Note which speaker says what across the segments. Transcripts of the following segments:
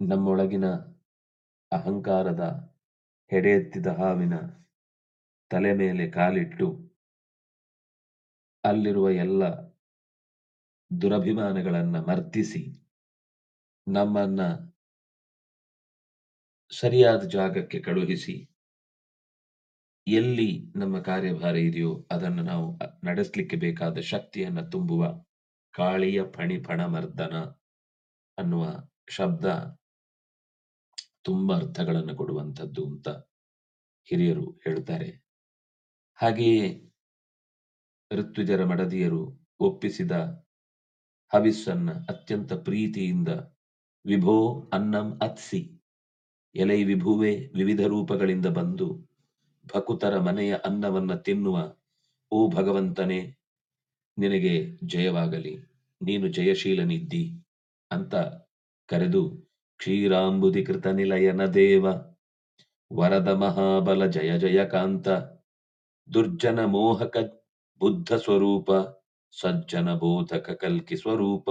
Speaker 1: ನಮ್ಮೊಳಗಿನ ಅಹಂಕಾರದ ಹೆಡೆ ಎತ್ತಿದ ಹಾವಿನ ತಲೆ ಮೇಲೆ ಕಾಲಿಟ್ಟು ಅಲ್ಲಿರುವ ಎಲ್ಲ ದುರಭಿಮಾನಗಳನ್ನು ಮರ್ತಿಸಿ ನಮ್ಮನ್ನ ಸರಿಯಾದ ಜಾಗಕ್ಕೆ ಕಳುಹಿಸಿ ಎಲ್ಲಿ ನಮ್ಮ ಕಾರ್ಯಭಾರ ಇದೆಯೋ ಅದನ್ನು ನಾವು ನಡೆಸಲಿಕ್ಕೆ ಬೇಕಾದ ಶಕ್ತಿಯನ್ನ ತುಂಬುವ ಕಾಳಿಯ ಫಣಿ ಫಣ ಮರ್ದನ ಅನ್ನುವ ಶಬ್ದ ತುಂಬಾ ಅರ್ಥಗಳನ್ನು ಕೊಡುವಂಥದ್ದು ಅಂತ ಹಿರಿಯರು ಹೇಳ್ತಾರೆ. ಹಾಗೆಯೇ ಋತ್ವಿಜರ ಮಡದಿಯರು ಒಪ್ಪಿಸಿದ ಹವಿಸ್ಸನ್ನ ಅತ್ಯಂತ ಪ್ರೀತಿಯಿಂದ ವಿಭೋ ಅನ್ನಂ ಅತ್ಸಿ, ಎಲೈ ವಿಭುವೆ ವಿವಿಧ ರೂಪಗಳಿಂದ ಬಂದು ಭಕುತರ ಮನೆಯ ಅನ್ನವನ್ನ ತಿನ್ನುವ, ಓ ಭಗವಂತನೇ, ನಿನಗೆ ಜಯವಾಗಲಿ, ನೀನು ಜಯಶೀಲನಿದ್ದಿ ಅಂತ ಕರೆದು ಕ್ಷೀರಾಂಬುದಿ ಕೃತ ನಿಲಯನ ದೇವ. ವರದ ಮಹಾಬಲ ಜಯ ಜಯಕಾಂತ ದುರ್ಜನ ಮೋಹಕ ಬುದ್ಧ ಸ್ವರೂಪ. ಸಜ್ಜನ ಬೋಧಕ ಕಲ್ಕಿ ಸ್ವರೂಪ.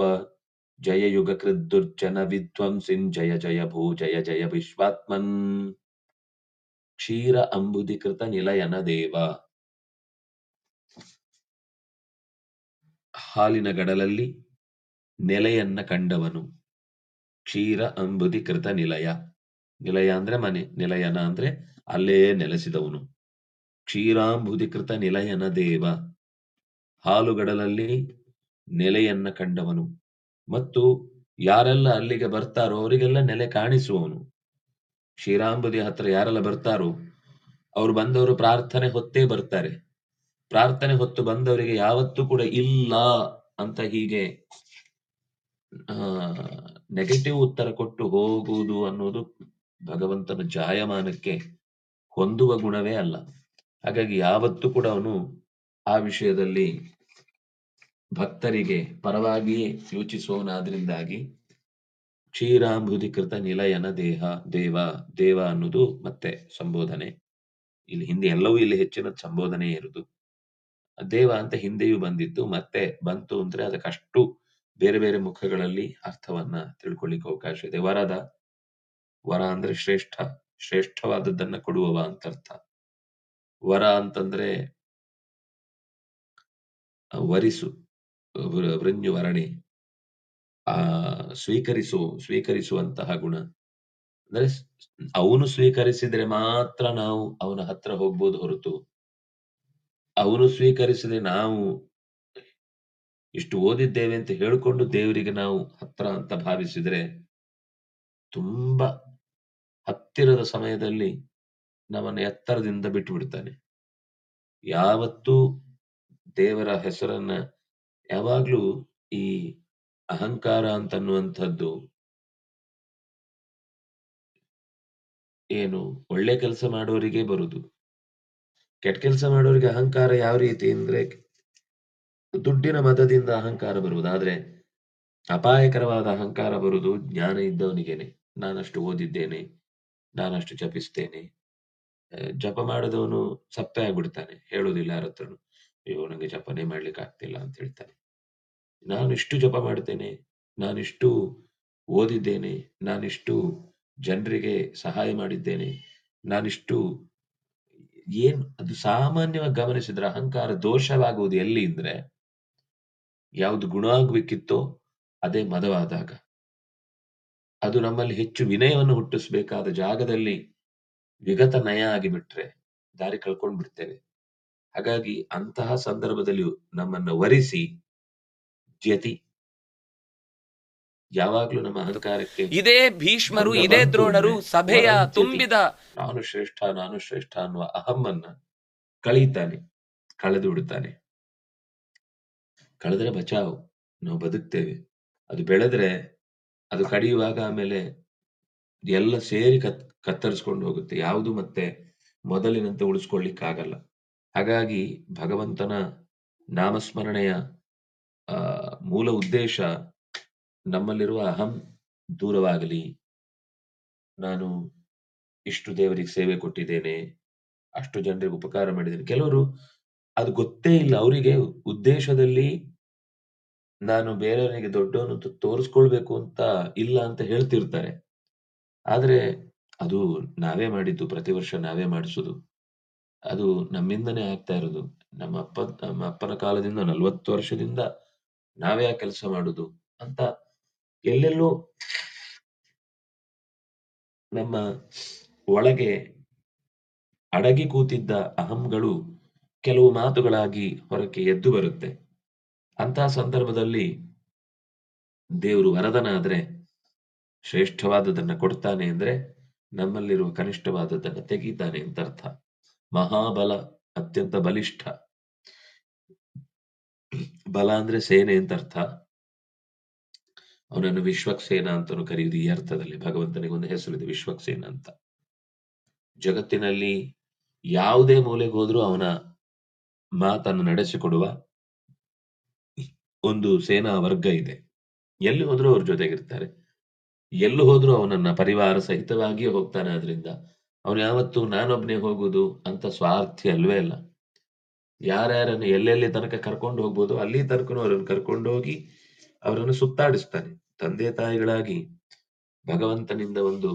Speaker 1: ಜಯ ಯುಗ ಕೃದ್ದುರ್ಜನ ವಿಧ್ವಂಸಿನ್ ಜಯ ಜಯ ಭೂ ಜಯ ಜಯ ವಿಶ್ವಾತ್ಮನ್. ಕ್ಷೀರ ಅಂಬುದಿಕೃತ ನಿಲಯನ ದೇವ. ಹಾಲಿನ ಗಡಲಲ್ಲಿ ನೆಲೆಯನ್ನ ಕಂಡವನು. ಕ್ಷೀರ ಅಂಬುದಿ ಕೃತ ನಿಲಯ. ನಿಲಯ ಅಂದ್ರೆ ಮನೆ, ನಿಲಯನ ಅಂದ್ರೆ ಅಲ್ಲೇ ನೆಲೆಸಿದವನು. ಕ್ಷೀರಾಂಬುದಿಕೃತ ನಿಲಯನ ದೇವ. ಹಾಲುಗಡಲಲ್ಲಿ ನೆಲೆಯನ್ನ ಕಂಡವನು. ಮತ್ತು ಯಾರೆಲ್ಲ ಅಲ್ಲಿಗೆ ಬರ್ತಾರೋ ಅವರಿಗೆಲ್ಲ ನೆಲೆ ಕಾಣಿಸುವವನು. ಕ್ಷೀರಾಂಬುದಿ ಹತ್ರ ಯಾರೆಲ್ಲ ಬರ್ತಾರೋ, ಅವ್ರು ಬಂದವರು ಪ್ರಾರ್ಥನೆ ಹೊತ್ತೇ ಬರ್ತಾರೆ. ಪ್ರಾರ್ಥನೆ ಹೊತ್ತು ಬಂದವರಿಗೆ ಯಾವತ್ತೂ ಕೂಡ ಇಲ್ಲ ಅಂತ ಹೀಗೆ ನೆಗೆಟಿವ್ ಉತ್ತರ ಕೊಟ್ಟು ಹೋಗುವುದು ಅನ್ನೋದು ಭಗವಂತನ ಜಾಯಮಾನಕ್ಕೆ ಹೊಂದುವ ಗುಣವೇ ಅಲ್ಲ. ಹಾಗಾಗಿ ಯಾವತ್ತೂ ಕೂಡ ಅವನು ಆ ವಿಷಯದಲ್ಲಿ ಭಕ್ತರಿಗೆ ಪರವಾಗಿಯೇ ಯೋಚಿಸುವವನಾದ್ರಿಂದಾಗಿ ಕ್ಷೀರಾಂಬುಧಿಕೃತ ನಿಲಯನ ದೇಹ, ದೇವ ದೇವ ಅನ್ನೋದು ಮತ್ತೆ ಸಂಬೋಧನೆ. ಇಲ್ಲಿ ಹಿಂದೆ ಎಲ್ಲವೂ ಇಲ್ಲಿ ಹೆಚ್ಚಿನ ಸಂಬೋಧನೆ ಇರುವುದು. ದೇವ ಅಂತ ಹಿಂದೆಯೂ ಬಂದಿತ್ತು, ಮತ್ತೆ ಬಂತು ಅಂದ್ರೆ ಅದಕ್ಕಷ್ಟು ಬೇರೆ ಬೇರೆ ಮುಖಗಳಲ್ಲಿ ಅರ್ಥವನ್ನ ತಿಳ್ಕೊಳ್ಳಿಕ್ಕೆ ಅವಕಾಶ ಇದೆ. ವರದ, ವರ ಅಂದ್ರೆ ಶ್ರೇಷ್ಠ, ಶ್ರೇಷ್ಠವಾದದ್ದನ್ನ ಕೊಡುವವ ಅಂತ ಅರ್ಥ ವರ ಅಂತಂದ್ರೆ ವರಿಸು ವೃಂಜು ವರಣೆ ಆ, ಸ್ವೀಕರಿಸು, ಸ್ವೀಕರಿಸುವಂತಹ ಗುಣ. ಅಂದ್ರೆ ಅವನು ಸ್ವೀಕರಿಸಿದ್ರೆ ಮಾತ್ರ ನಾವು ಅವನ ಹತ್ರ ಹೋಗ್ಬೋದು ಹೊರತು. ಅವನು ಸ್ವೀಕರಿಸಿದ್ರೆ ನಾವು ಇಷ್ಟು ಓದಿದ್ದೇವೆ ಅಂತ ಹೇಳಿಕೊಂಡು ದೇವರಿಗೆ ನಾವು ಹತ್ರ ಅಂತ ಭಾವಿಸಿದರೆ ತುಂಬಾ ಹತ್ತಿರದ ಸಮಯದಲ್ಲಿ ನಮ್ಮನ್ನು ಎತ್ತರದಿಂದ ಬಿಟ್ಟು ಬಿಡ್ತಾನೆ ಯಾವತ್ತೂ ದೇವರ ಹೆಸರನ್ನ ಯಾವಾಗ್ಲೂ ಈ ಅಹಂಕಾರ ಅಂತನ್ನುವಂಥದ್ದು ಏನು ಒಳ್ಳೆ ಕೆಲಸ ಮಾಡೋರಿಗೆ ಬರುದು. ಕೆಟ್ಟ ಕೆಲಸ ಮಾಡೋರಿಗೆ ಅಹಂಕಾರ ಯಾವ ರೀತಿ ಅಂದ್ರೆ ದುಡ್ಡಿನ ಮತದಿಂದ ಅಹಂಕಾರ ಬರುವುದು. ಆದ್ರೆ ಅಪಾಯಕರವಾದ ಅಹಂಕಾರ ಬರುವುದು ಜ್ಞಾನ ಇದ್ದವನಿಗೇನೆ. ನಾನಷ್ಟು ಓದಿದ್ದೇನೆ, ನಾನಷ್ಟು ಜಪಿಸ್ತೇನೆ. ಜಪ ಮಾಡಿದವನು ಸಪ್ಪೆ ಆಗ್ಬಿಡ್ತಾನೆ ಹೇಳುವುದಿಲ್ಲ ಯಾರ ಹತ್ರನು. ಅಯ್ಯೋ ನನಗೆ ಜಪನೆ ಮಾಡ್ಲಿಕ್ಕೆ ಆಗ್ತಿಲ್ಲ ಅಂತ ಹೇಳ್ತಾನೆ. ನಾನು ಇಷ್ಟು ಜಪ ಮಾಡ್ತೇನೆ, ನಾನಿಷ್ಟು ಓದಿದ್ದೇನೆ, ನಾನಿಷ್ಟು ಜನರಿಗೆ ಸಹಾಯ ಮಾಡಿದ್ದೇನೆ, ನಾನಿಷ್ಟು ಏನ್ ಅದು ಸಾಮಾನ್ಯವಾಗಿ ಗಮನಿಸಿದ್ರೆ ಅಹಂಕಾರ ದೋಷವಾಗುವುದು ಎಲ್ಲಿ ಅಂದ್ರೆ ಯಾವುದು ಗುಣ ಆಗ್ಬೇಕಿತ್ತೋ ಅದೇ ಮದವಾದಾಗ. ಅದು ನಮ್ಮಲ್ಲಿ ಹೆಚ್ಚು ವಿನಯವನ್ನು ಹುಟ್ಟಿಸಬೇಕಾದ ಜಾಗದಲ್ಲಿ ವಿಗತ ನಯ ಆಗಿಬಿಟ್ರೆ ದಾರಿ ಕಳ್ಕೊಂಡು ಬಿಡ್ತೇವೆ ಹಾಗಾಗಿ ಅಂತಹ ಸಂದರ್ಭದಲ್ಲಿ ನಮ್ಮನ್ನ ವರಿಸಿ ಜ್ಯತಿ. ಯಾವಾಗ್ಲೂ ನಮ್ಮ ಅಹಂಕಾರಕ್ಕೆ
Speaker 2: ಇದೇ ಭೀಷ್ಮರು ಇದೇ ದ್ರೋಣರು ಸಭೆಯ ತುಂಬಿದ
Speaker 1: ನಾನು ಶ್ರೇಷ್ಠ ನಾನು ಶ್ರೇಷ್ಠ ಅನ್ನುವ ಅಹಮ್ಮನ್ನ ಕಳೀತಾನೆ ಕಳೆದು ಬಿಡುತ್ತಾನೆ. ಕಳೆದ್ರೆ ಬಚಾವ್, ನಾವು ಬದುಕ್ತೇವೆ. ಅದು ಬೆಳೆದ್ರೆ ಅದು ಕಡಿಯುವಾಗ ಆಮೇಲೆ ಎಲ್ಲ ಸೇರಿ ಕತ್, ಕತ್ತರಿಸ್ಕೊಂಡು ಹೋಗುತ್ತೆ. ಯಾವುದು ಮತ್ತೆ ಮೊದಲಿನಂತೆ ಉಳಿಸ್ಕೊಳ್ಳಿಕ್ಕಾಗಲ್ಲ. ಹಾಗಾಗಿ ಭಗವಂತನ ನಾಮಸ್ಮರಣೆಯ ಮೂಲ ಉದ್ದೇಶ ನಮ್ಮಲ್ಲಿರುವ ಅಹಂ ದೂರವಾಗಲಿ. ನಾನು ಇಷ್ಟು ದೇವರಿಗೆ ಸೇವೆ ಕೊಟ್ಟಿದ್ದೇನೆ, ಅಷ್ಟು ಜನರಿಗೆ ಉಪಕಾರ ಮಾಡಿದ್ದೇನೆ. ಕೆಲವರು ಅದು ಗೊತ್ತೇ ಇಲ್ಲ. ಅವರಿಗೆ ಉದ್ದೇಶದಲ್ಲಿ ನಾನು ಬೇರೆಯವರಿಗೆ ದೊಡ್ಡವನು ತೋರಿಸ್ಕೊಳ್ಬೇಕು ಅಂತ ಇಲ್ಲ ಅಂತ ಹೇಳ್ತಿರ್ತಾರೆ. ಆದ್ರೆ ಅದು ನಾವೇ ಮಾಡಿದ್ದು, ಪ್ರತಿ ವರ್ಷ ನಾವೇ ಮಾಡಿಸೋದು. ಅದು ನಮ್ಮಿಂದನೇ ಆಗ್ತಾ ಇರೋದು. ನಮ್ಮ ಅಪ್ಪ, ನಮ್ಮ ಅಪ್ಪನ ಕಾಲದಿಂದ ನಲ್ವತ್ತು ವರ್ಷದಿಂದ ನಾವೇ ಆ ಕೆಲಸ ಮಾಡುದು ಅಂತ ಎಲ್ಲೆಲ್ಲೋ ನಮ್ಮ ಒಳಗೆ ಅಡಗಿ ಕೂತಿದ್ದ ಅಹಂಗಳು ಕೆಲವು ಮಾತುಗಳಾಗಿ ಹೊರಕ್ಕೆ ಎದ್ದು ಬರುತ್ತೆ. ಅಂತಹ ಸಂದರ್ಭದಲ್ಲಿ ದೇವರು ವರದನ ಆದರೆ ಶ್ರೇಷ್ಠವಾದದನ್ನು ಕೊಡ್ತಾನೆ ಅಂದ್ರೆ ನಮ್ಮಲ್ಲಿರುವ ಕನಿಷ್ಠವಾದದ್ದನ್ನ ತೆಗೀತಾನೆ ಅಂತ ಅರ್ಥ. ಮಹಾಬಲ ಅತ್ಯಂತ ಬಲಿಷ್ಠ. ಬಲ ಅಂದ್ರೆ ಸೇನೆ ಅಂತ ಅರ್ಥ. ಅವನನ್ನು ವಿಶ್ವಕ್ಸೇನ ಅಂತಾನು ಕರೆಯುವುದು ಈ ಅರ್ಥದಲ್ಲಿ. ಭಗವಂತನಿಗೆ ಒಂದು ಹೆಸರಿದೆ ವಿಶ್ವಕ್ಸೇನ ಅಂತ. ಜಗತ್ತಿನಲ್ಲಿ ಯಾವುದೇ ಮೂಲೆಗೆ ಹೋದ್ರೂ ಅವನ ಮಾತನ್ನು ನಡೆಸಿಕೊಡುವ ಒಂದು ಸೇನಾ ವರ್ಗ ಇದೆ. ಎಲ್ಲಿ ಹೋದ್ರೂ ಅವ್ರ ಜೊತೆಗಿರ್ತಾರೆ. ಎಲ್ಲಿ ಹೋದ್ರೂ ಅವನನ್ನ ಪರಿವಾರ ಸಹಿತವಾಗಿಯೇ ಹೋಗ್ತಾನೆ. ಆದ್ರಿಂದ ಅವನು ಯಾವತ್ತು ನಾನೊಬ್ನೇ ಹೋಗುದು ಅಂತ ಸ್ವಾರ್ಥಿ ಅಲ್ವೇ ಅಲ್ಲ. ಯಾರ್ಯಾರನ್ನು ಎಲ್ಲೆಲ್ಲಿ ತನಕ ಕರ್ಕೊಂಡು ಹೋಗ್ಬೋದು, ಅಲ್ಲಿ ತನಕನು ಅವರನ್ನು ಕರ್ಕೊಂಡು ಹೋಗಿ ಅವರನ್ನು ಸುತ್ತಾಡಿಸ್ತಾನೆ. ತಂದೆ ತಾಯಿಗಳಾಗಿ ಭಗವಂತನಿಂದ ಒಂದು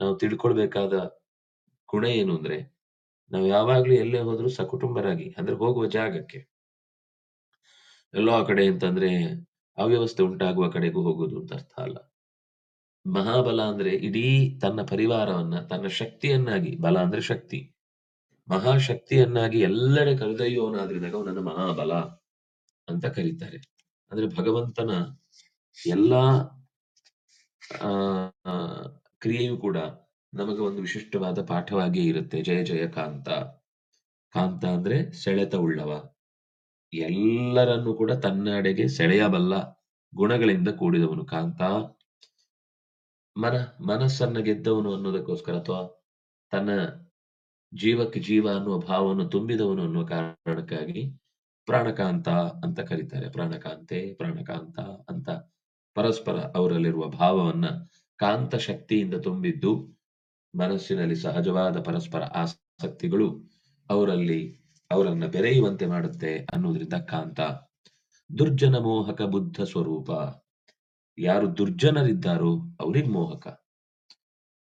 Speaker 1: ನಾವು ತಿಳ್ಕೊಳ್ಬೇಕಾದ ಗುಣ ಏನು ಅಂದ್ರೆ, ನಾವು ಯಾವಾಗ್ಲೂ ಎಲ್ಲೇ ಹೋದ್ರು ಸಕುಟುಂಬರಾಗಿ, ಅಂದ್ರೆ ಹೋಗುವ ಜಾಗಕ್ಕೆ ಎಲ್ಲೋ ಆ ಕಡೆ ಅಂತಂದ್ರೆ ಅವ್ಯವಸ್ಥೆ ಉಂಟಾಗುವ ಕಡೆಗೂ ಹೋಗುದು ಅಂತ ಅರ್ಥ ಅಲ್ಲ. ಮಹಾಬಲ ಅಂದ್ರೆ ಇಡೀ ತನ್ನ ಪರಿವಾರವನ್ನ ತನ್ನ ಶಕ್ತಿಯನ್ನಾಗಿ ಬಲ ಅಂದ್ರೆ ಶಕ್ತಿ. ಮಹಾಶಕ್ತಿಯನ್ನಾಗಿ ಎಲ್ಲರ ಕರೆದೊಯ್ಯುವವನಾದ್ರಿಂದ ಅವನನ್ನ ಮಹಾಬಲ ಅಂತ ಕರೀತಾರೆ. ಅಂದ್ರೆ ಭಗವಂತನ ಎಲ್ಲಾ ಆ, ಕ್ರಿಯೆಯೂ ಕೂಡ ನಮಗೆ ಒಂದು ವಿಶಿಷ್ಟವಾದ ಪಾಠವಾಗಿಯೇ ಇರುತ್ತೆ. ಜಯ ಜಯ ಕಾಂತ. ಕಾಂತ ಅಂದ್ರೆ ಸೆಳೆತ ಉಳ್ಳವ. ಎಲ್ಲರನ್ನು ಕೂಡ ತನ್ನಡೆಗೆ ಸೆಳೆಯಬಲ್ಲ ಗುಣಗಳಿಂದ ಕೂಡಿದವನು. ಕಾಂತ, ಮನ, ಮನಸ್ಸನ್ನ ಗೆದ್ದವನು ಅನ್ನೋದಕ್ಕೋಸ್ಕರ ಅಥವಾ ತನ್ನ ಜೀವಕ್ಕೆ ಜೀವ ಅನ್ನುವ ಭಾವವನ್ನು ತುಂಬಿದವನು ಅನ್ನುವ ಕಾರಣಕ್ಕಾಗಿ ಪ್ರಾಣಕಾಂತ ಅಂತ ಕರೀತಾರೆ. ಪ್ರಾಣಕಾಂತೆ, ಪ್ರಾಣಕಾಂತ ಅಂತ ಪರಸ್ಪರ ಅವರಲ್ಲಿರುವ ಭಾವವನ್ನ ಕಾಂತ ಶಕ್ತಿಯಿಂದ ತುಂಬಿದ್ದು ಮನಸ್ಸಿನಲ್ಲಿ ಸಹಜವಾದ ಪರಸ್ಪರ ಆಸಕ್ತಿಗಳು ಅವರಲ್ಲಿ ಅವರನ್ನ ಬೆರೆಯುವಂತೆ ಮಾಡುತ್ತೆ ಅನ್ನೋದ್ರಿಂದ ಕಾಂತ. ದುರ್ಜನ ಮೋಹಕ ಬುದ್ಧ ಸ್ವರೂಪ. ಯಾರು ದುರ್ಜನರಿದ್ದಾರೋ ಅವ್ರಿಗೆ ಮೋಹಕ.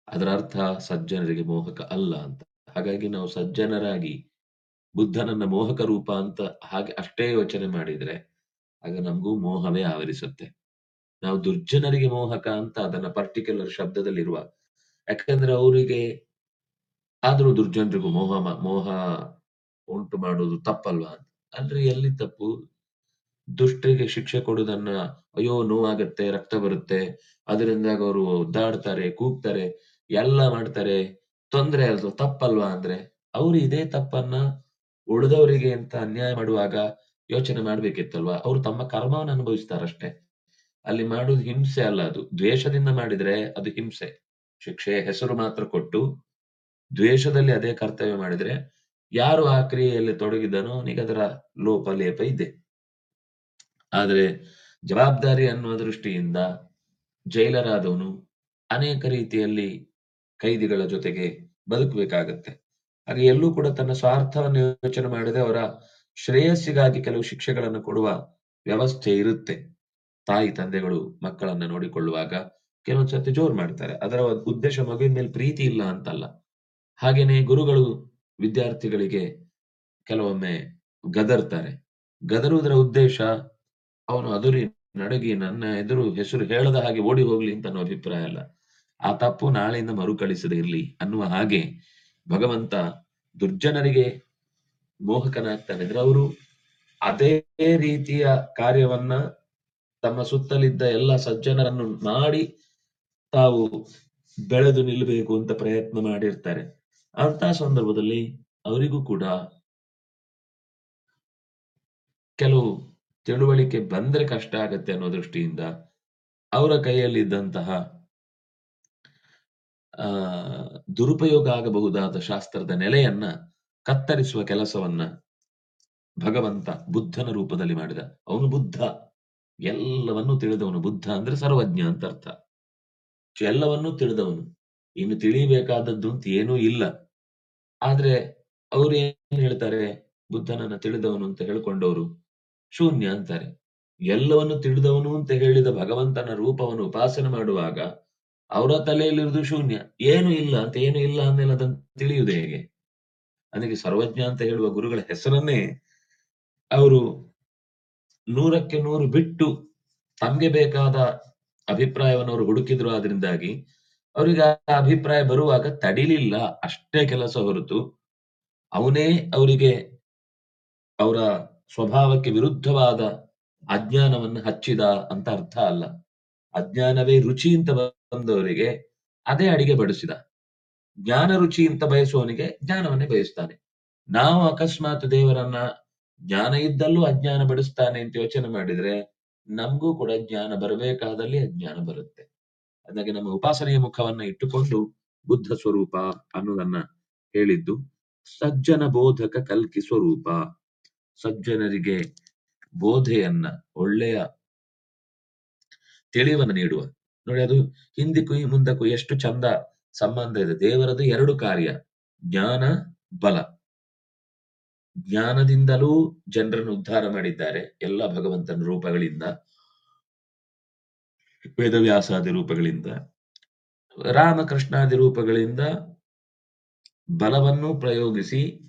Speaker 1: ಅದರ ಅರ್ಥ ಸಜ್ಜನರಿಗೆ ಮೋಹಕ ಅಲ್ಲ ಅಂತ. ಹಾಗಾಗಿ ನಾವು ಸಜ್ಜನರಾಗಿ ಬುದ್ಧನನ್ನ ಮೋಹಕ ರೂಪ ಅಂತ ಹಾಗೆ ಅಷ್ಟೇ ಯೋಚನೆ ಮಾಡಿದ್ರೆ ಆಗ ನಮಗೂ ಮೋಹವೇ ಆವರಿಸುತ್ತೆ. ನಾವು ದುರ್ಜನರಿಗೆ ಮೋಹಕ ಅಂತ ಅದನ್ನ ಪರ್ಟಿಕ್ಯುಲರ್ ಶಬ್ದದಲ್ಲಿರುವ. ಯಾಕಂದ್ರೆ ಅವರಿಗೆ ಆದ್ರೂ ದುರ್ಜನರಿಗೂ ಮೋಹ ಮೋಹ ಉಂಟು ಮಾಡುವುದು ತಪ್ಪಲ್ವಾ ಅಂದ್ರೆ ಎಲ್ಲಿ ತಪ್ಪು? ದುಷ್ಟರಿಗೆ ಶಿಕ್ಷೆ ಕೊಡುವುದನ್ನ, ಅಯ್ಯೋ, ನೋವಾಗತ್ತೆ, ರಕ್ತ ಬರುತ್ತೆ ಅದರಿಂದ ಅವರು ಒದ್ದಾಡ್ತಾರೆ, ಕೂಗ್ತಾರೆ, ಎಲ್ಲ ಮಾಡ್ತಾರೆ. ತೊಂದ್ರೆ ಅಲ್ವಾ ತಪ್ಪಲ್ವಾ ಅಂದ್ರೆ? ಅವ್ರು ಇದೇ ತಪ್ಪನ್ನ ಉಳಿದವರಿಗೆ ಅಂತ ಅನ್ಯಾಯ ಮಾಡುವಾಗ ಯೋಚನೆ ಮಾಡ್ಬೇಕಿತ್ತಲ್ವಾ? ಅವ್ರು ತಮ್ಮ ಕರ್ಮವನ್ನು ಅನುಭವಿಸ್ತಾರಷ್ಟೇ. ಅಲ್ಲಿ ಮಾಡುದು ಹಿಂಸೆ ಅಲ್ಲ ಅದು. ದ್ವೇಷದಿಂದ ಮಾಡಿದ್ರೆ ಅದು ಹಿಂಸೆ. ಶಿಕ್ಷೆ ಹೆಸರು ಮಾತ್ರ ಕೊಟ್ಟು ದ್ವೇಷದಲ್ಲಿ ಅದೇ ಕರ್ತವ್ಯ ಮಾಡಿದ್ರೆ ಯಾರು ಆ ಕ್ರಿಯೆಯಲ್ಲಿ ತೊಡಗಿದನೋ ಅವನಿಗೆ ಅದರ ಲೋಪ ಲೇಪ ಇದೆ. ಆದರೆ ಜವಾಬ್ದಾರಿ ಅನ್ನುವ ದೃಷ್ಟಿಯಿಂದ ಜೈಲರಾದವನು ಅನೇಕ ರೀತಿಯಲ್ಲಿ ಕೈದಿಗಳ ಜೊತೆಗೆ ಬದುಕಬೇಕಾಗತ್ತೆ. ಹಾಗೆ ಎಲ್ಲೂ ಕೂಡ ತನ್ನ ಸ್ವಾರ್ಥವನ್ನು ಯೋಚನೆ ಮಾಡದೆ ಅವರ ಶ್ರೇಯಸ್ಸಿಗಾಗಿ ಕೆಲವು ಶಿಕ್ಷೆಗಳನ್ನು ಕೊಡುವ ವ್ಯವಸ್ಥೆ ಇರುತ್ತೆ. ತಾಯಿ, ತಂದೆಗಳು, ಮಕ್ಕಳನ್ನ ನೋಡಿಕೊಳ್ಳುವಾಗ ಕೆಲವೊಂದ್ಸತಿ ಜೋರ್ ಮಾಡ್ತಾರೆ. ಅದರ ಉದ್ದೇಶ ಮಗುವಿನ ಮೇಲೆ ಪ್ರೀತಿ ಇಲ್ಲ ಅಂತಲ್ಲ. ಹಾಗೇನೆ ಗುರುಗಳು ವಿದ್ಯಾರ್ಥಿಗಳಿಗೆ ಕೆಲವೊಮ್ಮೆ ಗದರ್ತಾರೆ. ಗದರುವುದರ ಉದ್ದೇಶ, ಅವನು ಅದುರಿ ನಡಗಿ ನನ್ನ ಎದುರು ಹೆಸರು ಹೇಳದ ಹಾಗೆ ಓಡಿ ಹೋಗ್ಲಿ ಅಂತ ಅನ್ನೋ ಅಭಿಪ್ರಾಯ ಅಲ್ಲ. ಆ ತಪ್ಪು ನಾಳೆಯಿಂದ ಮರುಕಳಿಸದೆ ಇರಲಿ ಅನ್ನುವ ಹಾಗೆ ಭಗವಂತ ದುರ್ಜನರಿಗೆ ಮೋಹಕನಾಗ್ತಾನೆ. ಅಂದ್ರೆ ಅವರು ಅದೇ ರೀತಿಯ ಕಾರ್ಯವನ್ನ ತಮ್ಮ ಸುತ್ತಲಿದ್ದ ಎಲ್ಲ ಸಜ್ಜನರನ್ನು ಮಾಡಿ ತಾವು ಬೆಳೆದು ನಿಲ್ಲಬೇಕು ಅಂತ ಪ್ರಯತ್ನ ಮಾಡಿರ್ತಾರೆ. ಅಂತ ಸಂದರ್ಭದಲ್ಲಿ ಅವರಿಗೂ ಕೂಡ ಕೆಲವು ತಿಳುವಳಿಕೆ ಬಂದ್ರೆ ಕಷ್ಟ ಆಗತ್ತೆ ಅನ್ನೋ ದೃಷ್ಟಿಯಿಂದ ಅವರ ಕೈಯಲ್ಲಿದ್ದಂತಹ, ಆ, ದುರುಪಯೋಗ ಆಗಬಹುದಾದ ಶಾಸ್ತ್ರದ ನೆಲೆಯನ್ನ ಕತ್ತರಿಸುವ ಕೆಲಸವನ್ನ ಭಗವಂತ ಬುದ್ಧನ ರೂಪದಲ್ಲಿ ಮಾಡಿದ. ಅವನು ಬುದ್ಧ. ಎಲ್ಲವನ್ನೂ ತಿಳಿದವನು. ಬುದ್ಧ ಅಂದ್ರೆ ಸರ್ವಜ್ಞ ಅಂತ ಅರ್ಥ. ಎಲ್ಲವನ್ನೂ ತಿಳಿದವನು. ಇನ್ನು ತಿಳಿಬೇಕಾದದ್ದು ಅಂತ ಏನೂ ಇಲ್ಲ. ಆದ್ರೆ ಅವ್ರು ಏನ್ ಹೇಳ್ತಾರೆ? ಬುದ್ಧನನ್ನ ತಿಳಿದವನು ಅಂತ ಹೇಳ್ಕೊಂಡವರು ಶೂನ್ಯ ಅಂತಾರೆ. ಎಲ್ಲವನ್ನು ತಿಳಿದವನು ಅಂತ ಹೇಳಿದ ಭಗವಂತನ ರೂಪವನ್ನು ಉಪಾಸನೆ ಮಾಡುವಾಗ ಅವರ ತಲೆಯಲ್ಲಿರುವುದು ಶೂನ್ಯ. ಏನು ಇಲ್ಲ ಅಂತ, ಏನು ಇಲ್ಲ ಅಂದಮೇಲೆ ಅದನ್ನು ತಿಳಿಯುವುದು ಹೇಗೆ? ಅದಕ್ಕೆ ಸರ್ವಜ್ಞ ಅಂತ ಹೇಳುವ ಗುರುಗಳ ಹೆಸರನ್ನೇ ಅವರು ನೂರಕ್ಕೆ ನೂರು ಬಿಟ್ಟು ತಮ್ಗೆ ಬೇಕಾದ ಅಭಿಪ್ರಾಯವನ್ನು ಅವರು ಹುಡುಕಿದ್ರು ಆದ್ರಿಂದಾಗಿ ಅವರಿಗೆ ಆ ಅಭಿಪ್ರಾಯ ಬರುವಾಗ ತಡಿಲಿಲ್ಲ, ಅಷ್ಟೇ ಕೆಲಸ ಹೊರತು ಅವನೇ ಅವರಿಗೆ ಅವರ ಸ್ವಭಾವಕ್ಕೆ ವಿರುದ್ಧವಾದ ಅಜ್ಞಾನವನ್ನು ಹಚ್ಚಿದ ಅಂತ ಅರ್ಥ ಅಲ್ಲ. ಅಜ್ಞಾನವೇ ರುಚಿ ಅಂತ ಬಂದವರಿಗೆ ಅದೇ ಅಡಿಗೆ ಬಡಿಸಿದ. ಜ್ಞಾನ ರುಚಿ ಅಂತ ಬಯಸುವವನಿಗೆ ಜ್ಞಾನವನ್ನೇ ಬಯಸ್ತಾನೆ. ನಾವು ಅಕಸ್ಮಾತ್ ದೇವರನ್ನ ಜ್ಞಾನ ಇದ್ದಲ್ಲೂ ಅಜ್ಞಾನ ಬಡಿಸ್ತಾನೆ ಅಂತ ಯೋಚನೆ ಮಾಡಿದ್ರೆ ನಮಗೂ ಕೂಡ ಜ್ಞಾನ ಬರಬೇಕಾದಲ್ಲಿ ಅಜ್ಞಾನ ಬರುತ್ತೆ. ಅದಕ್ಕೆ ನಮ್ಮ ಉಪಾಸನೆಯ ಮುಖವನ್ನ ಇಟ್ಟುಕೊಂಡು ಬುದ್ಧ ಸ್ವರೂಪ ಅನ್ನೋದನ್ನ ಹೇಳಿದ್ದು, ಸಜ್ಜನ ಬೋಧಕ ಕಲ್ಕಿ ಸ್ವರೂಪ. ಸಜ್ಜನರಿಗೆ ಬೋಧೆಯನ್ನ, ಒಳ್ಳೆಯ ತಿಳಿವನ್ನ ನೀಡುವ. ನೋಡಿ ಅದು ಹಿಂದಿಕ್ಕೂ ಈ ಮುಂದಕ್ಕೂ ಎಷ್ಟು ಚಂದ ಸಂಬಂಧ ಇದೆ. ದೇವರದು ಎರಡು ಕಾರ್ಯ, ಜ್ಞಾನ, ಬಲ. ಜ್ಞಾನದಿಂದಲೂ ಜನರನ್ನು ಉದ್ಧಾರ ಮಾಡಿದ್ದಾರೆ ಎಲ್ಲ ಭಗವಂತನ ರೂಪಗಳಿಂದ. ವೇದವ್ಯಾಸಾದಿ ರೂಪಗಳಿಂದ, ರಾಮಕೃಷ್ಣಾದಿ ರೂಪಗಳಿಂದ ಬಲವನ್ನು ಪ್ರಯೋಗಿಸಿ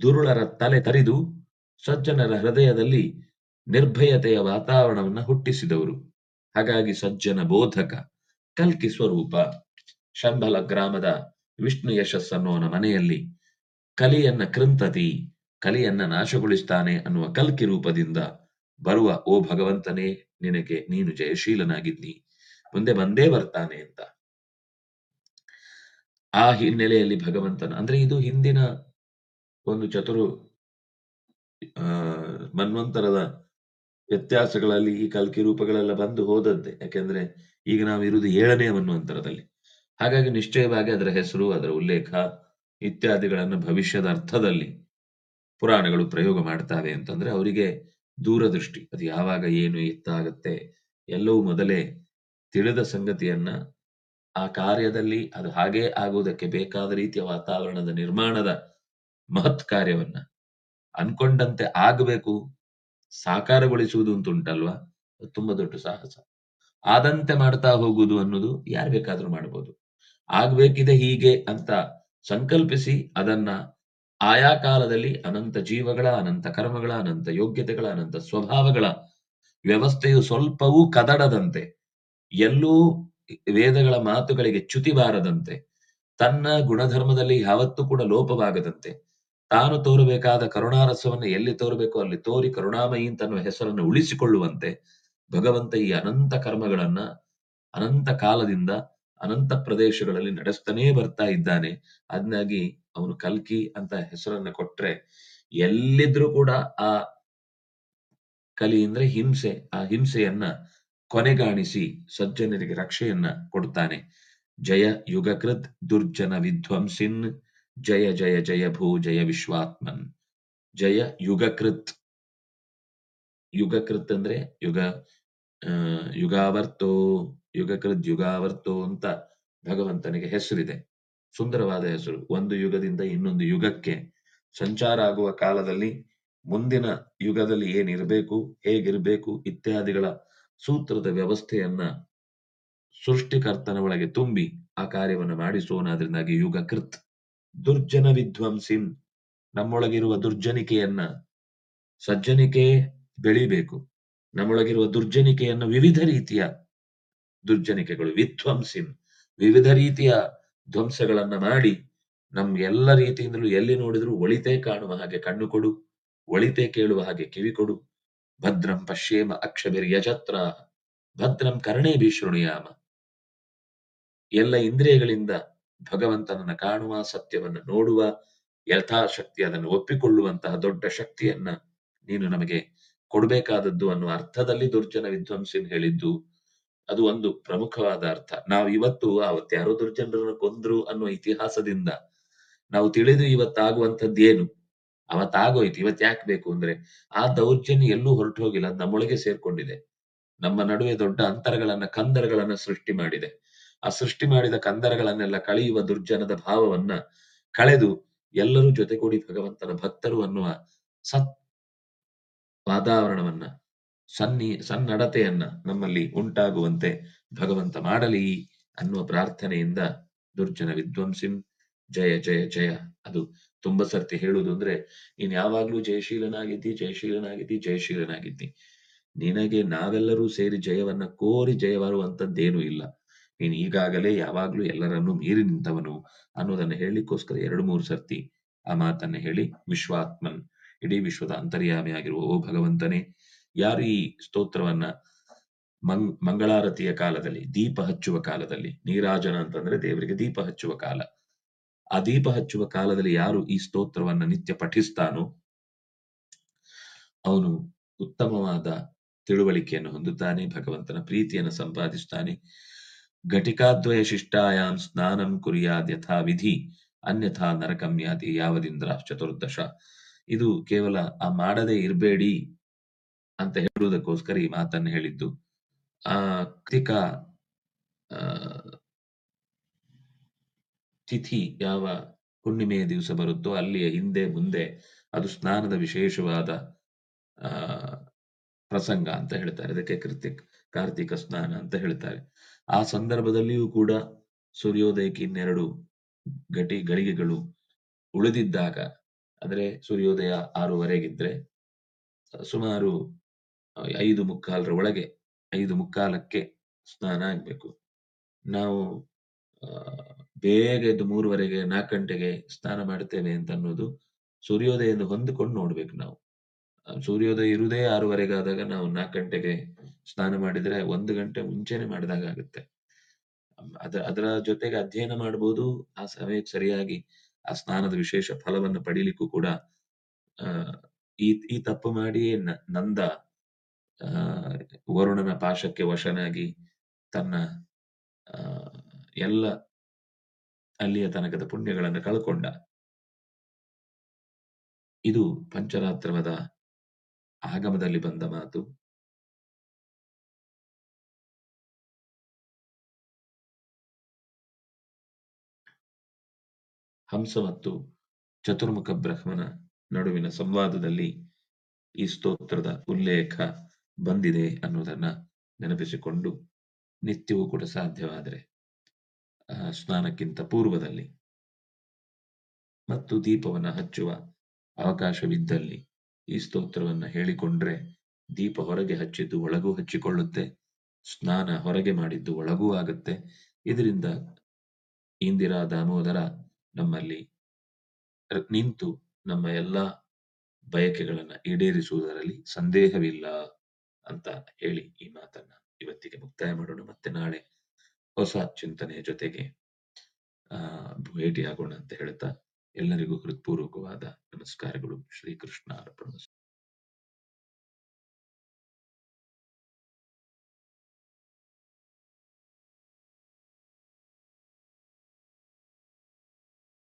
Speaker 1: ದುರುಳರ ತಲೆ ತರಿದು ಸಜ್ಜನರ ಹೃದಯದಲ್ಲಿ ನಿರ್ಭಯತೆಯ ವಾತಾವರಣವನ್ನು ಹುಟ್ಟಿಸಿದವರು. ಹಾಗಾಗಿ ಸಜ್ಜನ ಬೋಧಕ, ಕಲ್ಕಿ ಸ್ವರೂಪ, ಶಂಬಲ ಗ್ರಾಮದ ವಿಷ್ಣು ಯಶಸ್ ಅನ್ನೋನ ಮನೆಯಲ್ಲಿ ಕಲಿಯನ್ನ ಕೃಂತತಿ, ಕಲಿಯನ್ನ ನಾಶಗೊಳಿಸ್ತಾನೆ ಅನ್ನುವ ಕಲ್ಕಿ ರೂಪದಿಂದ ಬರುವ ಓ ಭಗವಂತನೇ ನಿನಗೆ ನೀನು ಜಯಶೀಲನಾಗಿದ್ದಿ. ಮುಂದೆ ಬಂದೇ ಬರ್ತಾನೆ ಅಂತ. ಆ ಹಿನ್ನೆಲೆಯಲ್ಲಿ ಭಗವಂತನ, ಅಂದ್ರೆ ಇದು ಹಿಂದಿನ ಒಂದು ಚತುರು ಮನ್ವಂತರದ ವ್ಯತ್ಯಾಸಗಳಲ್ಲಿ ಈ ಕಲ್ಕಿ ರೂಪಗಳೆಲ್ಲ ಬಂದು ಹೋದದ್ದೆ. ಯಾಕೆಂದ್ರೆ ಈಗ ನಾವು ಇರುವುದು ಏಳನೇ ಮನ್ವಂತರದಲ್ಲಿ. ಹಾಗಾಗಿ ನಿಶ್ಚಯವಾಗಿ ಅದರ ಹೆಸರು, ಅದರ ಉಲ್ಲೇಖ ಇತ್ಯಾದಿಗಳನ್ನು ಭವಿಷ್ಯದ ಅರ್ಥದಲ್ಲಿ ಪುರಾಣಗಳು ಪ್ರಯೋಗ ಮಾಡ್ತಾವೆ ಅಂತಂದ್ರೆ ಅವರಿಗೆ ದೂರದೃಷ್ಟಿ. ಅದು ಯಾವಾಗ ಏನು ಎತ್ತಾಗತ್ತೆ ಎಲ್ಲವೂ ಮೊದಲೇ ತಿಳಿದ ಸಂಗತಿಯನ್ನ ಆ ಕಾರ್ಯದಲ್ಲಿ ಅದು ಹಾಗೆ ಆಗುವುದಕ್ಕೆ ಬೇಕಾದ ರೀತಿಯ ವಾತಾವರಣದ ನಿರ್ಮಾಣದ ಮಹತ್ ಕಾರ್ಯವನ್ನ ಅನ್ಕೊಂಡಂತೆ ಆಗಬೇಕು, ಸಾಕಾರಗೊಳಿಸುವುದು ಅಂತ ಉಂಟಲ್ವಾ ಅದು ತುಂಬಾ ದೊಡ್ಡ ಸಾಹಸ. ಆದಂತೆ ಮಾಡ್ತಾ ಹೋಗುವುದು ಅನ್ನೋದು ಯಾರು ಬೇಕಾದ್ರೂ ಮಾಡಬಹುದು ಆಗ್ಬೇಕಿದೆ ಹೀಗೆ ಅಂತ ಸಂಕಲ್ಪಿಸಿ ಅದನ್ನ ಆಯಾ ಕಾಲದಲ್ಲಿ ಅನಂತ ಜೀವಗಳ, ಅನಂತ ಕರ್ಮಗಳ, ಅನಂತ ಯೋಗ್ಯತೆಗಳ, ಅನಂತ ಸ್ವಭಾವಗಳ ವ್ಯವಸ್ಥೆಯು ಸ್ವಲ್ಪವೂ ಕದಡದಂತೆ, ಎಲ್ಲೂ ವೇದಗಳ ಮಾತುಗಳಿಗೆ ಚ್ಯುತಿ ಬಾರದಂತೆ, ತನ್ನ ಗುಣಧರ್ಮದಲ್ಲಿ ಯಾವತ್ತೂ ಕೂಡ ಲೋಪವಾಗದಂತೆ, ತಾನು ತೋರಬೇಕಾದ ಕರುಣಾರಸವನ್ನು ಎಲ್ಲಿ ತೋರಬೇಕೋ ಅಲ್ಲಿ ತೋರಿ ಕರುಣಾಮಯಿ ತನ್ನ ಹೆಸರನ್ನು ಉಳಿಸಿಕೊಳ್ಳುವಂತೆ, ಭಗವಂತ ಈ ಅನಂತ ಕರ್ಮಗಳನ್ನ ಅನಂತ ಕಾಲದಿಂದ ಅನಂತ ಪ್ರದೇಶಗಳಲ್ಲಿ ನಡೆಸ್ತಾನೇ ಬರ್ತಾ ಇದ್ದಾನೆ. ಅದನ್ನಾಗಿ ಅವನು ಕಲ್ಕಿ ಅಂತ ಹೆಸರನ್ನ ಕೊಟ್ರೆ ಎಲ್ಲಿದ್ರೂ ಕೂಡ ಆ ಕಲಿ ಅಂದ್ರೆ ಹಿಂಸೆ, ಆ ಹಿಂಸೆಯನ್ನ ಕೊನೆಗಾಣಿಸಿ ಸಜ್ಜನರಿಗೆ ರಕ್ಷೆಯನ್ನ ಕೊಡ್ತಾನೆ ಜಯ ಯುಗಕೃತ್ ದುರ್ಜನ ವಿಧ್ವಂಸಿನ್, ಜಯ ಜಯ ಜಯ ಭೂ ಜಯ ವಿಶ್ವಾತ್ಮನ್. ಜಯ ಯುಗಕೃತ್. ಯುಗಕೃತ್ ಅಂದ್ರೆ ಯುಗ ಯುಗಾವರ್ತೋ, ಯುಗಕೃತ್ ಯುಗಾವರ್ತೋ ಅಂತ ಭಗವಂತನಿಗೆ ಹೆಸರಿದೆ. ಸುಂದರವಾದ ಹೆಸರು. ಒಂದು ಯುಗದಿಂದ ಇನ್ನೊಂದು ಯುಗಕ್ಕೆ ಸಂಚಾರ ಆಗುವ ಕಾಲದಲ್ಲಿ ಮುಂದಿನ ಯುಗದಲ್ಲಿ ಏನಿರಬೇಕು, ಹೇಗಿರಬೇಕು ಇತ್ಯಾದಿಗಳ ಸೂತ್ರದ ವ್ಯವಸ್ಥೆಯನ್ನ ಸೃಷ್ಟಿಕರ್ತನ ಒಳಗೆ ತುಂಬಿ ಆ ಕಾರ್ಯವನ್ನು ಯುಗ ಕೃತ್ ದುರ್ಜನ ವಿಧ್ವಂಸಿನ್ ನಮ್ಮೊಳಗಿರುವ ದುರ್ಜನಿಕೆಯನ್ನ ಸಜ್ಜನಿಕೆ ಬೆಳಿಬೇಕು. ನಮ್ಮೊಳಗಿರುವ ದುರ್ಜನಿಕೆಯನ್ನು ವಿವಿಧ ರೀತಿಯ ದುರ್ಜನಿಕೆಗಳು. ವಿಧ್ವಂಸಿನ್ ವಿವಿಧ ರೀತಿಯ ಧ್ವಂಸಗಳನ್ನ ಮಾಡಿ ನಮ್ಗೆಲ್ಲ ರೀತಿಯಿಂದಲೂ ಎಲ್ಲಿ ನೋಡಿದ್ರು ಒಳಿತೇ ಕಾಣುವ ಹಾಗೆ ಕಣ್ಣು ಕೊಡು, ಒಳಿತೇ ಕೇಳುವ ಹಾಗೆ ಕಿವಿ ಕೊಡು. ಭದ್ರಂ ಪಶ್ಯೇಮ ಅಕ್ಷಭಿರ್ ಯಜತ್ರ, ಭದ್ರಂ ಕರ್ಣೇ ಭೀಶ್ರುಣಿಯಾಮ ಎಲ್ಲ ಇಂದ್ರಿಯಗಳಿಂದ ಭಗವಂತನನ್ನ ಕಾಣುವ, ಸತ್ಯವನ್ನ ನೋಡುವ, ಯಥಾಶಕ್ತಿ ಅದನ್ನು ಒಪ್ಪಿಕೊಳ್ಳುವಂತಹ ದೊಡ್ಡ ಶಕ್ತಿಯನ್ನ ನೀನು ನಮಗೆ ಕೊಡಬೇಕಾದದ್ದು ಅನ್ನುವ ಅರ್ಥದಲ್ಲಿ ದುರ್ಜನ ವಿಧ್ವಂಸಿನ್ ಹೇಳಿದ್ದು ಅದು ಒಂದು ಪ್ರಮುಖವಾದ ಅರ್ಥ. ನಾವು ಇವತ್ತು ಅವತ್ಯಾರೋ ದುರ್ಜನರನ್ನು ಕೊಂದ್ರು ಅನ್ನುವ ಇತಿಹಾಸದಿಂದ ನಾವು ತಿಳಿದು ಇವತ್ತಾಗುವಂಥದ್ದು ಏನು? ಅವತ್ತಾಗೋಯ್ತು. ಇವತ್ ಯಾಕೆ ಬೇಕು ಅಂದ್ರೆ ಆ ದೌರ್ಜನ್ಯ ಎಲ್ಲೂ ಹೊರಟು ಹೋಗಿಲ್ಲ. ನಮ್ಮೊಳಗೆ ಸೇರ್ಕೊಂಡಿದೆ. ನಮ್ಮ ನಡುವೆ ದೊಡ್ಡ ಅಂತರಗಳನ್ನ, ಕಂದರಗಳನ್ನ ಸೃಷ್ಟಿ ಮಾಡಿದೆ. ಆ ಸೃಷ್ಟಿ ಮಾಡಿದ ಕಂದರಗಳನ್ನೆಲ್ಲ ಕಳೆಯುವ ದುರ್ಜನದ ಭಾವವನ್ನ ಕಳೆದು ಎಲ್ಲರೂ ಜೊತೆಗೂಡಿ ಭಗವಂತನ ಭಕ್ತರು ಅನ್ನುವ ಸತ್ ವಾತಾವರಣವನ್ನ ಸನ್ನಿ, ಸನ್ನಡತೆಯನ್ನ ನಮ್ಮಲ್ಲಿ ಉಂಟಾಗುವಂತೆ ಭಗವಂತ ಮಾಡಲಿ ಅನ್ನುವ ಪ್ರಾರ್ಥನೆಯಿಂದ ದುರ್ಜನ ವಿದ್ವಂಸಿಂ, ಜಯ ಜಯ ಜಯ. ಅದು ತುಂಬಾ ಸರ್ತಿ ಹೇಳುವುದು ಅಂದ್ರೆ, ನೀನ್ ಯಾವಾಗ್ಲೂ ಜಯಶೀಲನಾಗಿದ್ದಿ ಜಯಶೀಲನಾಗಿದ್ದಿ ಜಯಶೀಲನಾಗಿದ್ದಿ. ನಿನಗೆ ನಾವೆಲ್ಲರೂ ಸೇರಿ ಜಯವನ್ನ ಕೋರಿ ಜಯ ಬರುವಂತದ್ದೇನೂ ಇಲ್ಲ. ನೀನು ಈಗಾಗಲೇ ಯಾವಾಗ್ಲೂ ಎಲ್ಲರನ್ನೂ ಮೀರಿ ನಿಂತವನು ಅನ್ನೋದನ್ನ ಹೇಳಿಕೋಸ್ಕರ ಎರಡು ಮೂರು ಸರ್ತಿ ಆ ಮಾತನ್ನ ಹೇಳಿ, ವಿಶ್ವಾತ್ಮನ್, ಇಡೀ ವಿಶ್ವದ ಅಂತರ್ಯಾಮಿ ಆಗಿರುವ ಓ ಭಗವಂತನೇ ಯಾರು ಈ ಸ್ತೋತ್ರವನ್ನ ಮಂಗ್, ಮಂಗಳಾರತಿಯ ಕಾಲದಲ್ಲಿ, ದೀಪ ಹಚ್ಚುವ ಕಾಲದಲ್ಲಿ, ನೀರಾಜನ ಅಂತಂದ್ರೆ ದೇವರಿಗೆ ದೀಪ ಹಚ್ಚುವ ಕಾಲ. ಆ ದೀಪ ಹಚ್ಚುವ ಕಾಲದಲ್ಲಿ ಯಾರು ಈ ಸ್ತೋತ್ರವನ್ನ ನಿತ್ಯ ಪಠಿಸ್ತಾನೋ, ಅವನು ಉತ್ತಮವಾದ ತಿಳುವಳಿಕೆಯನ್ನು ಹೊಂದುತ್ತಾನೆ, ಭಗವಂತನ ಪ್ರೀತಿಯನ್ನು ಸಂಪಾದಿಸ್ತಾನೆ. ಘಟಿಕಾದ್ವಯ ಶಿಷ್ಟಾಯಾಂ ಸ್ನಾನಂ ಕುರಿಯಾದ್ ಯಥಾ ವಿಧಿ ಅನ್ಯಥಾ ನರಕಮ್ಯಾದಿ ಯಾವದಿಂದ್ರ ಚತುರ್ದಶ ಇದು ಕೇವಲ ಆ ಮಾಡದೇ ಇರಬೇಡಿ ಅಂತ ಹೇಳುವುದಕ್ಕೋಸ್ಕರ ಈ ಮಾತನ್ನು ಹೇಳಿದ್ದು. ಆ ಕೃತಿಕ ಆ, ತಿಥಿ ಯಾವ ಹುಣ್ಣಿಮೆಯ ದಿವಸ ಬರುತ್ತೋ ಅಲ್ಲಿಯ ಹಿಂದೆ ಮುಂದೆ ಅದು ಸ್ನಾನದ ವಿಶೇಷವಾದ ಪ್ರಸಂಗ ಅಂತ ಹೇಳ್ತಾರೆ. ಅದಕ್ಕೆ ಕೃತಿಕ್ ಕಾರ್ತಿಕ ಸ್ನಾನ ಅಂತ ಹೇಳ್ತಾರೆ. ಆ ಸಂದರ್ಭದಲ್ಲಿಯೂ ಕೂಡ ಸೂರ್ಯೋದಯಕ್ಕೆ ಇನ್ನೆರಡು ಗಟಿ ಗಳಿಗೆಗಳು ಉಳಿದಿದ್ದಾಗ ಅಂದ್ರೆ ಸೂರ್ಯೋದಯ ಆರೂವರೆಗಿದ್ರೆ ಸುಮಾರು ಐದು ಮುಕ್ಕಾಲರ ಒಳಗೆ, ಐದು ಮುಕ್ಕಾಲಕ್ಕೆ ಸ್ನಾನ ಆಗ್ಬೇಕು. ನಾವು ಬೇಗ ಎದ್ದು ಮೂರುವರೆಗೆ, ನಾಲ್ಕು ಗಂಟೆಗೆ ಸ್ನಾನ ಮಾಡ್ತೇವೆ ಅಂತ ಅನ್ನೋದು ಸೂರ್ಯೋದಯದ ಹೊಂದಿಕೊಂಡು ನೋಡ್ಬೇಕು ನಾವು. ಸೂರ್ಯೋದಯ ಇರುವುದೇ ಆರೂವರೆಗೆ ಆದಾಗ ನಾವು ನಾಲ್ಕು ಗಂಟೆಗೆ ಸ್ನಾನ ಮಾಡಿದ್ರೆ ಒಂದು ಗಂಟೆ ಮುಂಚೆನೆ ಮಾಡಿದಾಗ ಆಗುತ್ತೆ. ಅದ, ಅದರ ಜೊತೆಗೆ ಅಧ್ಯಯನ ಮಾಡಬಹುದು ಆ ಸಮಯಕ್ಕೆ ಸರಿಯಾಗಿ ಆ ಸ್ನಾನದ ವಿಶೇಷ ಫಲವನ್ನು ಪಡೀಲಿಕ್ಕೂ ಕೂಡ ಈ ಈ ತಪ್ಪು ಮಾಡಿ ನಂದ ವರುಣನ ಪಾಶಕ್ಕೆ ವಶನಾಗಿ ತನ್ನ ಎಲ್ಲ ಅಲ್ಲಿಯ ತನಕದ ಪುಣ್ಯಗಳನ್ನು ಕಳ್ಕೊಂಡ. ಇದು ಪಂಚರಾತ್ರವದ ಆಗಮದಲ್ಲಿ ಬಂದ ಮಾತು. ಹಂಸ ಮತ್ತು ಚತುರ್ಮುಖ ಬ್ರಹ್ಮನ ನಡುವಿನ ಸಂವಾದದಲ್ಲಿ ಈ ಸ್ತೋತ್ರದ ಉಲ್ಲೇಖ ಬಂದಿದೆ ಅನ್ನೋದನ್ನ ನೆನಪಿಸಿಕೊಂಡು ನಿತ್ಯವೂ ಕೂಡ ಸಾಧ್ಯವಾದರೆ ಸ್ನಾನಕ್ಕಿಂತ ಪೂರ್ವದಲ್ಲಿ. ಮತ್ತು ದೀಪವನ್ನು ಹಚ್ಚುವ ಅವಕಾಶವಿದ್ದಲ್ಲಿ ಈ ಸ್ತೋತ್ರವನ್ನ ಹೇಳಿಕೊಂಡ್ರೆ ದೀಪ ಹೊರಗೆ ಹಚ್ಚಿದ್ದು ಒಳಗೂ ಹಚ್ಚಿಕೊಳ್ಳುತ್ತೆ, ಸ್ನಾನ ಹೊರಗೆ ಮಾಡಿದ್ದು ಒಳಗೂ ಆಗುತ್ತೆ. ಇದರಿಂದ ಇಂದಿರಾ ದಾಮೋದರ ನಮ್ಮಲ್ಲಿ ನಿಂತು ನಮ್ಮ ಎಲ್ಲ ಬಯಕೆಗಳನ್ನ ಈಡೇರಿಸುವುದರಲ್ಲಿ ಸಂದೇಹವಿಲ್ಲ. ಅಂತ ಹೇಳಿ ಈ ಮಾತನ್ನ ಇವತ್ತಿಗೆ ಮುಕ್ತಾಯ ಮಾಡೋಣ. ಮತ್ತೆ ನಾಳೆ ಹೊಸ ಚಿಂತನೆಯ ಜೊತೆಗೆ, ಆ, ಭೇಟಿಯಾಗೋಣ ಅಂತ ಹೇಳ್ತಾ ಎಲ್ಲರಿಗೂ ಹೃತ್ಪೂರ್ವಕವಾದ ನಮಸ್ಕಾರಗಳು. ಶ್ರೀಕೃಷ್ಣ ಅರ್ಪಣ